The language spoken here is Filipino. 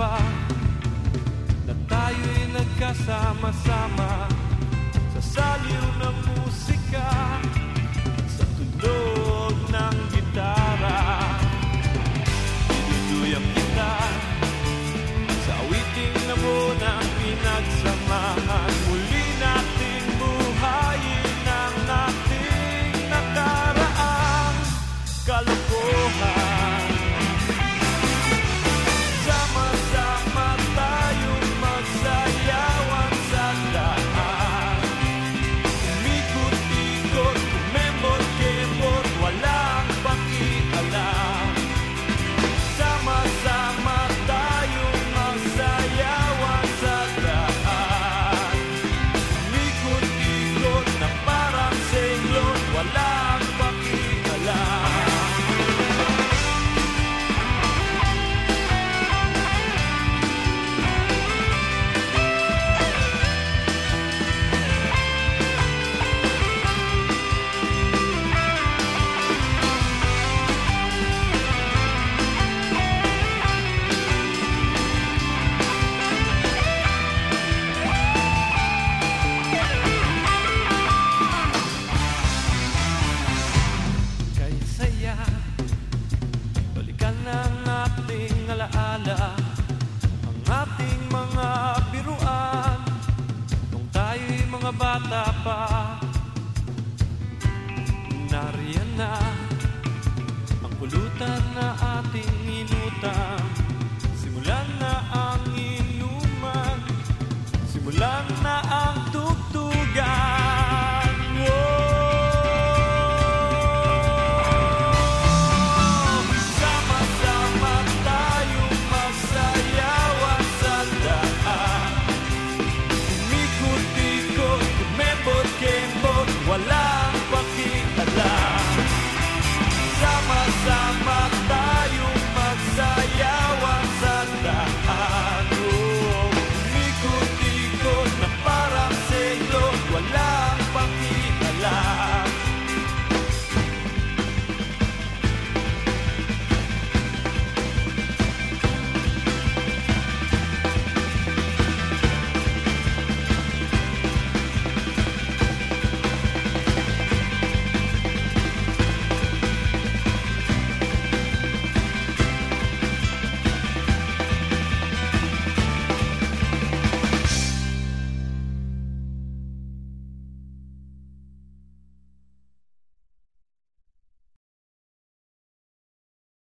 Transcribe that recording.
pa Na tayo'y nagkasama-sama. Sa saliw ng musika Sa tunog ng gitara. Tinutuyang kita Sa awiting na mo ng pinagsamahan. Muli nating buhayin ang nating nakaraan. Kalokohan. Nariyan na ang pulutan na ating inutang Simulan na ang inuman Simulan na ang tugtugan. Oh! Sama-sama tayong magsayawan sa daan Umikot-ikot, kumembot-kembot,